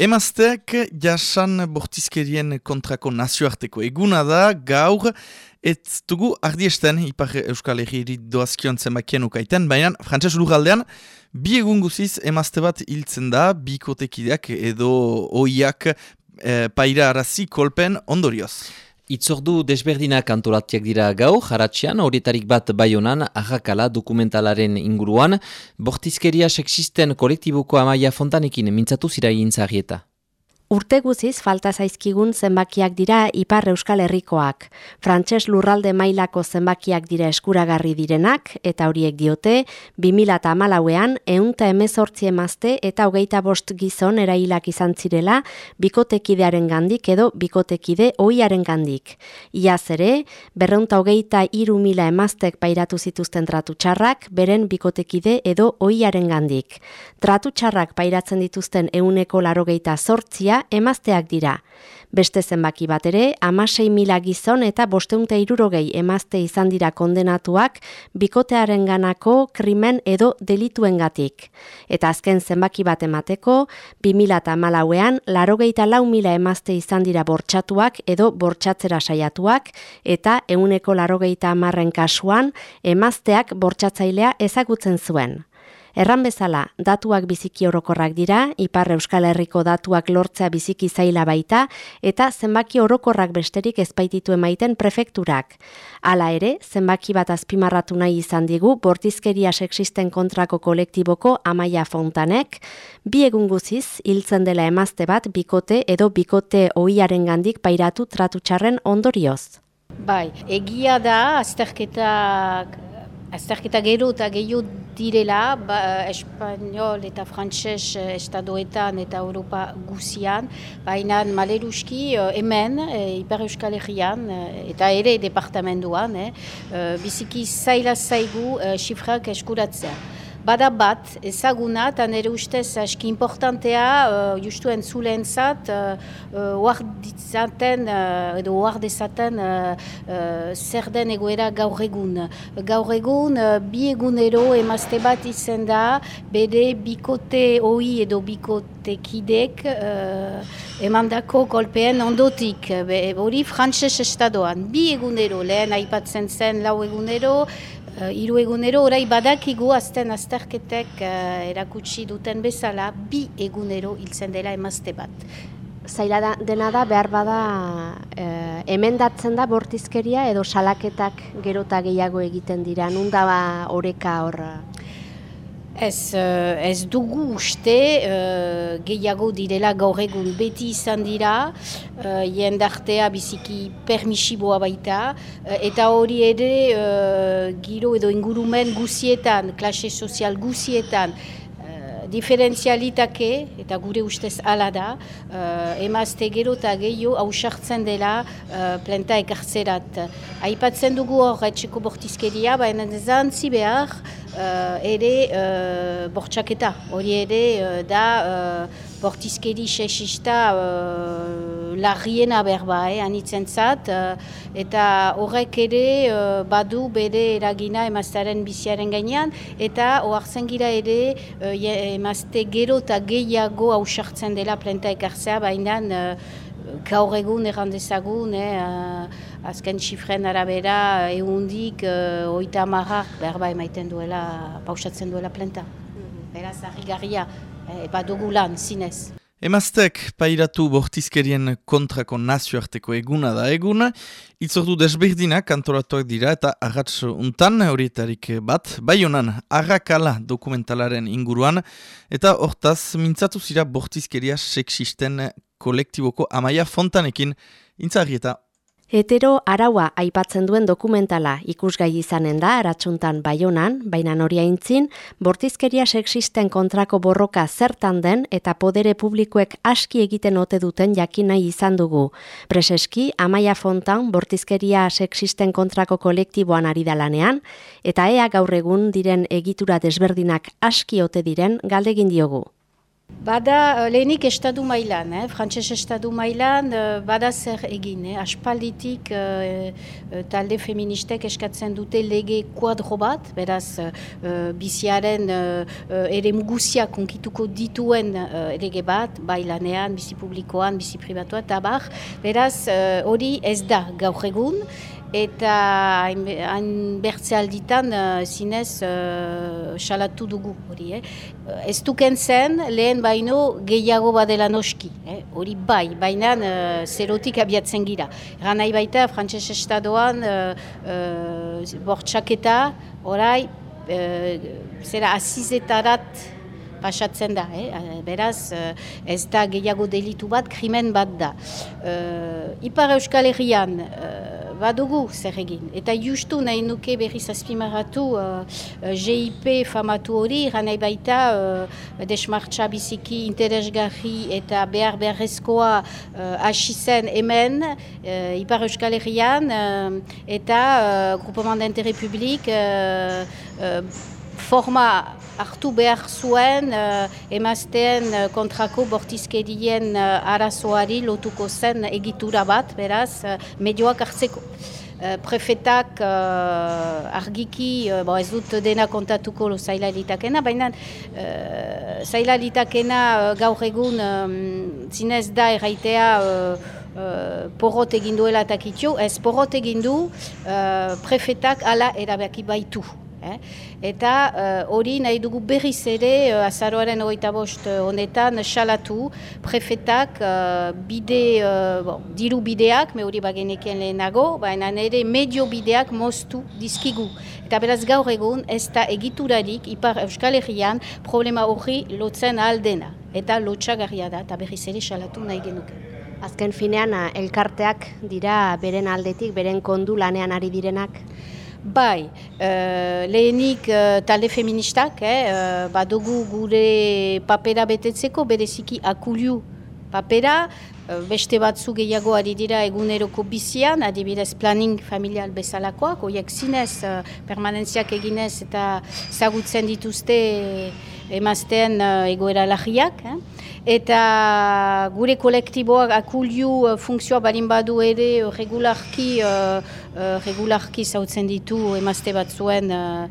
Emazteak jasan bortizkerien kontrako nazioarteko eguna da, gaur, ez dugu ardiesten, ipar Euskal Herri doazkion zenbakien ukaiten, baina frantses lugaldean, bi egun guziz emazte bat hiltzen da, bi kotekideak edo oiak e, paira arazi kolpen ondorioz. Itzordu desberdinak antolatiak dira gau, jaratxean, horietarik bat baionan, ahakala dokumentalaren inguruan, bortizkeria seksisten kolektibuko amaia fontanekin mintzatu zira egin Urte guziz falta zaizkigun zenbakiak dira Ipar Euskal Herrikoak. Frantses lurralde mailako zenbakiak dira eskuragarri direnak, eta horiek diote, 2008an eunta emezortzi emazte eta hogeita bost gizon erailak izan zirela, bikotekidearen gandik edo bikotekide oiaren gandik. Iaz ere, berreunta hogeita iru mila emaztek pairatu zituzten tratu txarrak, beren bikotekide edo oiaren gandik. Tratu txarrak pairatzen dituzten euneko larogeita sortzia, emazteak dira. Beste zenbaki bat ere, amasei mila gizon eta bosteunte irurogei emazte izan dira kondenatuak bikotearen ganako krimen edo delituen gatik. Eta azken zenbaki bat emateko, 2000 eta malauean, larogeita lau mila emazte izan dira bortxatuak edo bortxatzera saiatuak, eta euneko larogeita amarren kasuan, emazteak bortxatzailea ezagutzen zuen. Erran bezala, datuak biziki orokorrak dira, Ipar Euskal Herriko datuak lortzea biziki zaila baita, eta zenbaki orokorrak besterik ezpaititu emaiten prefekturak. Hala ere, zenbaki bat azpimarratu nahi izan digu, bortizkeria sexisten kontrako kolektiboko amaia fontanek, bi egun guziz, hiltzen dela emazte bat, bikote edo bikote oiaren gandik pairatu tratutxarren ondorioz. Bai, egia da, azterketak Azterketa gero eta gehiago direla, ba, Espanol eta Frantses eh, estadoetan eta Europa guzian, baina maleruski eh, hemen, e, Iper Euskal Herrian, eta ere departamentuan, e, biziki zaila zaigu e, xifrak eskuratzea bada bat ezaguna eta nire ustez aski importantea uh, justu entzulen zat uh, uh, ditzaten uh, edo oar dezaten uh, uh, zer den egoera gaur egun. Gaur egun uh, bi egunero emazte bat izen da bede bikote oi edo bikote kidek uh, emandako kolpeen ondotik. Hori frantses estadoan. Bi egunero lehen aipatzen zen lau egunero Uh, iru egunero, orai badakigu azten azterketek uh, erakutsi duten bezala, bi egunero hiltzen dela emazte bat. Zaila da, dena da, behar bada, uh, emendatzen da bortizkeria edo salaketak gerota gehiago egiten dira, nunda ba oreka hor? Ez, uh, ez dugu uste uh, gehiago direla gaur egun beti izan dira, uh, jendartea biziki permisiboa baita, eta hori ere giro edo ingurumen guzietan, klase sozial guzietan, diferentzialitake, eta gure ustez ala da, uh, emazte gero eta gehiago hausartzen dela uh, plenta ekartzerat. Aipatzen dugu hor etxeko bortizkeria, baina zantzi behar uh, ere uh, bortxaketa. Hori ere uh, da uh, bortizkeri sexista uh, larriena berba, eh, anitzen zat, eta horrek ere badu bere eragina emaztearen biziaren gainean, eta oartzen gira ere uh, emazte gero eta gehiago hausartzen dela plenta ekartzea, baina gaur egun errandezagun, eh, azken txifren arabera egundik uh, oita marrak berba emaiten duela, pausatzen duela plenta. Mhm. Beraz, harri eh, badugu lan, zinez. Emaztek pairatu bortizkerien kontrako nazioarteko eguna da eguna, itzordu desberdinak kantoratuak dira eta agatz untan horietarik bat, bai honan arrakala dokumentalaren inguruan, eta hortaz mintzatu zira bortizkeria seksisten kolektiboko amaia fontanekin, intzarrieta. Hetero araua aipatzen duen dokumentala ikusgai izanen da aratsuntan baionan, baina noria intzin, bortizkeria sexisten kontrako borroka zertan den eta podere publikoek aski egiten ote duten jakin nahi izan dugu. Preseski, Amaia Fontan bortizkeria sexisten kontrako kolektiboan ari dalanean, eta ea gaur egun diren egitura desberdinak aski ote diren galdegin diogu. Bada eh, lehenik estadu mailan, eh? frantses estadu mailan, eh, bada zer egin. Eh? Aspalditik eh, eh, talde feministek eskatzen dute lege kuadro bat, beraz uh, biziaren uh, ere muguzia konkituko dituen uh, lege bat, bailanean, bizi publikoan, bizi privatuan, tabar. Beraz hori ez da gaur egun, eta hain bertze alditan uh, zinez uh, salatu dugu hori. Eh? Ez duken zen lehen baino gehiago badela noski, eh? hori bai, baina uh, zerotik abiatzen gira. Eran nahi baita, frantses estadoan uh, uh, bortxaketa, orai, uh, zera azizetarat pasatzen da, eh? beraz ez da gehiago delitu bat, krimen bat da. Uh, Ipar Euskal Herrian, badugu zer egin. Eta justu nahi nuke berriz azpimarratu uh, uh, GIP famatu hori, nahi baita uh, desmartza biziki interesgarri eta behar beharrezkoa uh, hasi zen hemen uh, Ipar Euskal Herrian uh, eta uh, Grupoman d'Interre Publik uh, uh, forma hartu behar zuen uh, emazteen uh, kontrako bortizkerien uh, arazoari lotuko zen egitura bat, beraz, uh, medioak hartzeko. Prefetak uh, argiki, uh, bo ez dut dena kontatuko lo zaila ditakena, baina uh, zaila uh, gaur egun um, zinez da erraitea uh, Uh, porrot egin duela takitio, ez porrot egin du uh, prefetak ala erabaki baitu. Eh? Eta eh, hori nahi dugu berriz ere uh, azaroaren hogeita bost uh, honetan salatu prefetak bide, bon, diru bideak, me hori bagenekien lehenago, baina nire medio bideak moztu dizkigu. Eta beraz gaur egun ez da egiturarik ipar Euskal Herrian problema hori lotzen aldena. Eta lotxagarria da, eta berriz ere salatu nahi genuke. Azken finean, elkarteak dira beren aldetik, beren kondu lanean ari direnak? Bai, uh, lehenik uh, talde feministak, eh, uh, badugu gure papera betetzeko, bereziki akuliu papera, beste batzu gehiago ari dira eguneroko bizian, adibidez planning familial bezalakoak, oiek zinez, permanentziak eginez eta zagutzen dituzte emazten egoera lagiak. Eh? Eta gure kolektiboak akuliu funtzioa barin badu ere regularki, uh, regularki zautzen ditu emazte bat zuen uh,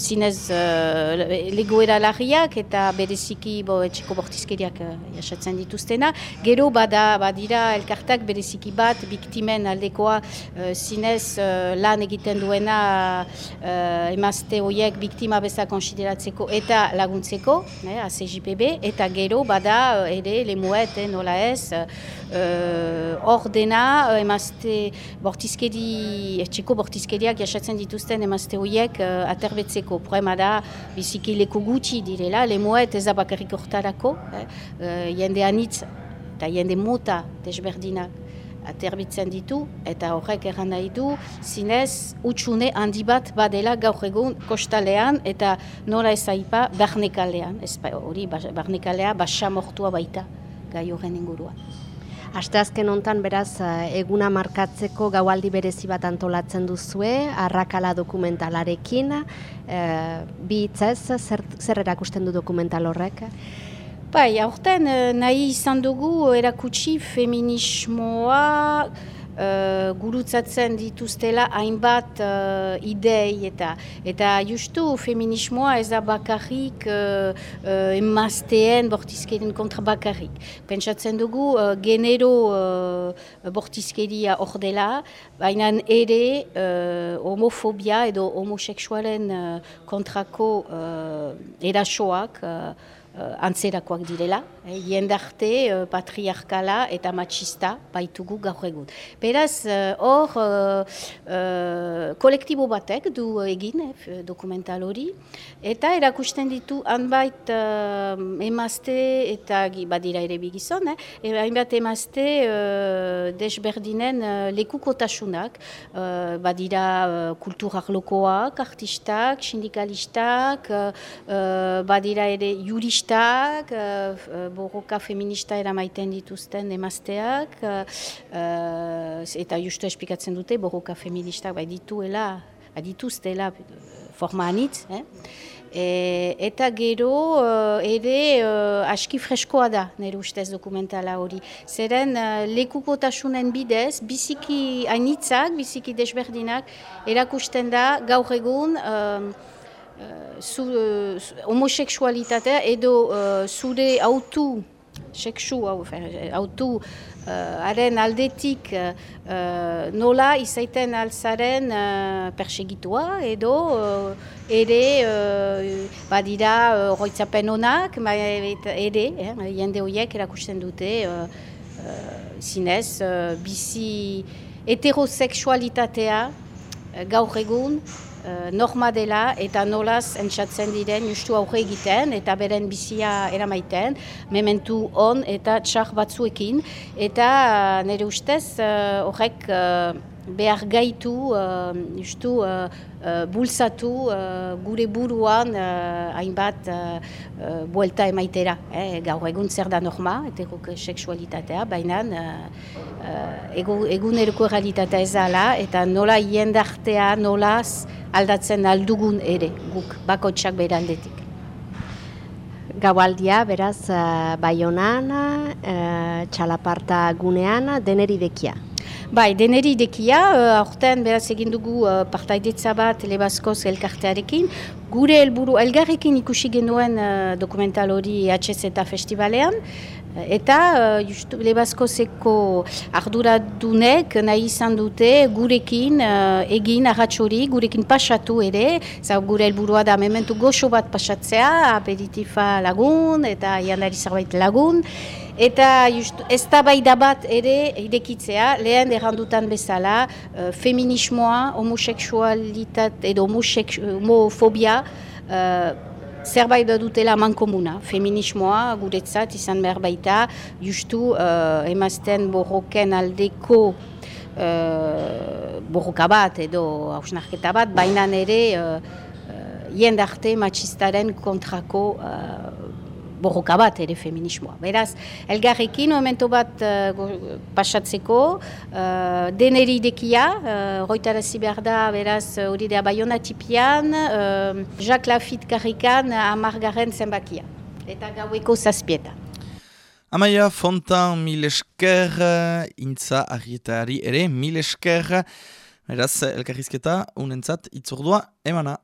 zinez uh, legoera larriak eta bereziki bo, etxeko bortizkeriak uh, jasatzen dituztena. Gero bada, badira elkartak bereziki bat biktimen aldekoa uh, zinez uh, lan egiten duena uh, emazte horiek biktima beza konsideratzeko eta laguntzeko, eh, ACJPB, eta gero bada uh, ere lemuet, eh, nola ez, uh, ordena uh, emazte bortizkeri, etxeko bortizkeriak jasatzen dituzten emazte horiek uh, aterbetzeko. Problema da, biziki leku gutxi direla, lemuet ez abakarrik hortarako, eh, uh, jende anitz eta jende mota desberdinak aterbitzen ditu, eta horrek erran nahi du, zinez, utxune handi bat badela gaur egun kostalean, eta nola ez aipa, barnekalean, ez ba, hori, barnekalea, basa mortua baita gai horren inguruan. Asteazken hontan beraz eh, eguna markatzeko gaualdi berezi bat antolatzen duzue, arrakala dokumentalarekin, e, bi hitzez, zer, zer erakusten du dokumental horrek? Bai, aurten eh, nahi izan dugu erakutsi feminismoa, uh, gurutzatzen dituztela hainbat uh, idei eta eta justu feminismoa ez da bakarrik uh, uh, emazteen bortizkerien kontra bakarrik. Pentsatzen dugu uh, genero uh, bortizkeria hor dela, baina ere uh, homofobia edo homoseksualen uh, kontrako uh, erasoak uh, antzerakoak direla, eh, jendarte uh, patriarkala eta machista baitugu gaur egun. Beraz, eh, hor, uh, uh, kolektibo batek du egin eh, dokumental hori, eta erakusten ditu hanbait uh, emazte eta badira ere bigizon, eh, hainbat emazte uh, desberdinen uh, lekukotasunak, uh, badira uh, kulturak lokoak, artistak, sindikalistak, uh, badira ere juristak, uh, borroka feminista eramaiten dituzten emazteak, uh, eta justu esplikatzen dute borroka feministak bai dituela, dituztela forma anitz. Eh? E, eta gero ere aski freskoa da nire ustez dokumentala hori. Zeren uh, lekukotasunen bidez, biziki anitzak, biziki desberdinak, erakusten da gaur egun zu, homoseksualitatea edo zure autu seksu autu haren aldetik uh, nola izaiten alzaren uh, persegitua edo uh, ere uh, badira uh, roitzapen honak ba, ere, eh, jende horiek erakusten dute uh, uh, zinez uh, bizi heteroseksualitatea uh, gaur egun uh, norma dela eta nolaz entzatzen diren justu aurre egiten eta beren bizia eramaiten, mementu on eta txar batzuekin. Eta uh, nire ustez uh, horrek behar gaitu, justu uh, uh, bulsatu uh, gure buruan hainbat uh, uh, buelta emaitera. Eh? Gaur egun zer da norma, eterok seksualitatea, baina uh, realitatea ez ala, eta nola hiendartea, nolaz, aldatzen aldugun ere, guk bakotsak beraldetik. Gaualdia, beraz, uh, Baionan, uh, Txalaparta gunean, deneri dekia. Bai, deneri dekia, uh, aurten beraz egin dugu uh, partaidetza bat Lebazkoz elkartearekin. Gure helburu elgarrekin ikusi genuen uh, dokumental hori HZ eta festivalean. Eta uh, justu, Lebaskozeko arduradunek nahi izan dute gurekin uh, egin arratxori, gurekin pasatu ere, zau gure helburua da mementu goxo bat pasatzea, aperitifa lagun eta jandari zerbait lagun. Eta justu, ez da bat ere irekitzea, lehen errandutan bezala, uh, feminismoa, homoseksualitat edo homofobia, uh, zerbait da dutela mankomuna. Feminismoa guretzat izan behar baita, justu uh, emazten borroken aldeko uh, borroka bat edo hausnarketa bat, baina ere uh, uh, jendarte matxistaren kontrako borroka bat ere feminismoa. Beraz, elgarrekin momento bat uh, pasatzeko, uh, deneri dekia, uh, roitarazi behar da, beraz, hori da Bayona tipian, uh, Jacques Lafitte karrikan amargaren zenbakia. Eta gaueko zazpieta. Amaia, fontan, mil esker, intza, argietari ere, mil esker, beraz, elkarrizketa, unentzat, itzordua, emana.